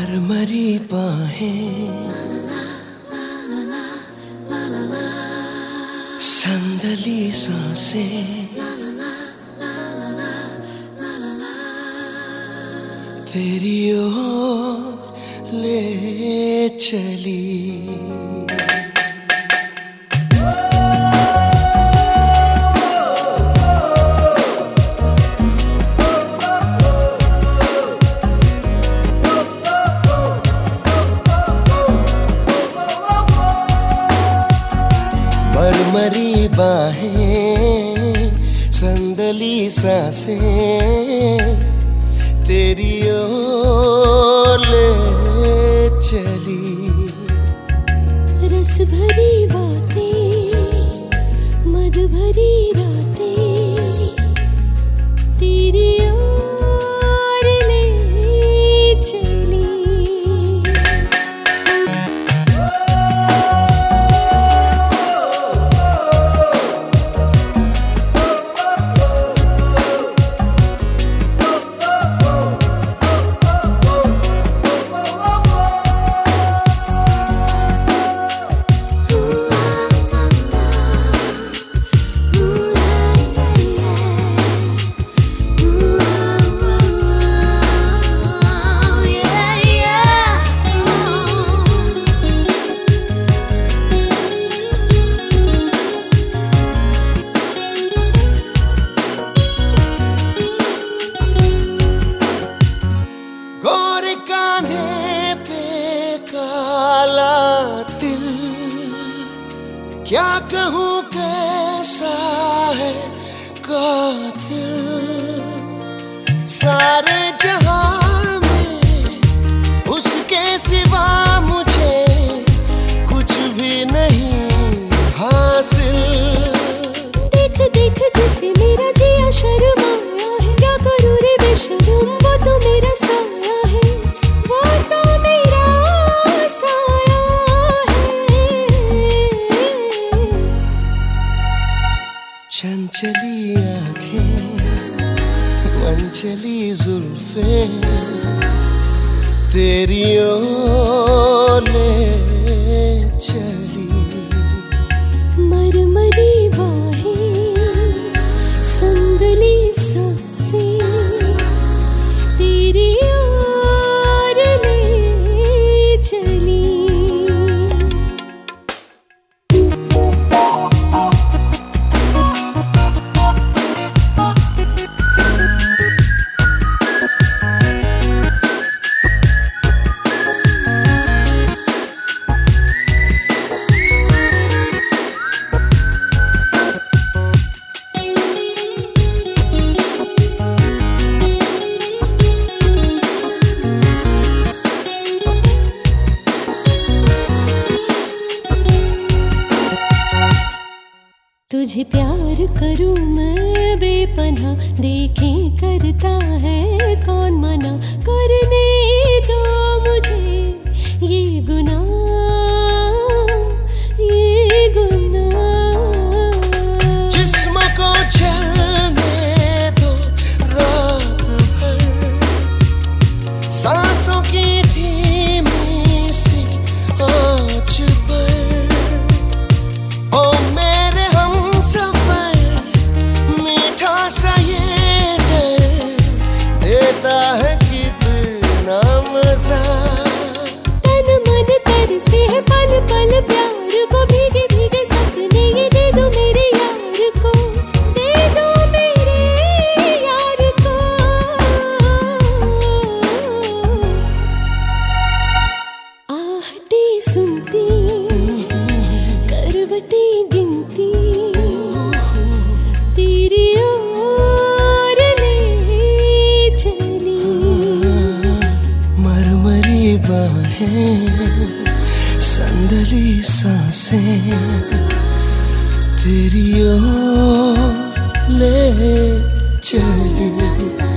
मरमरी बाहें। संदली साँसें। तेरी ओर ले चली। मरमरी बाहें संदली साँसें तेरी ओर ले चली। क्या कहूँ कैसा है कातिल सारे जहाँ जुल्फे तेरी ओर ले चली। तुझे प्यार करूँ मैं बेपना देखे करता है कौन मना। करने दो मुझे ये गुना ये गुनाह। जिस्म को चलने दो रात भर। सांसों की संदली साँसें तेरी ओर ले चली।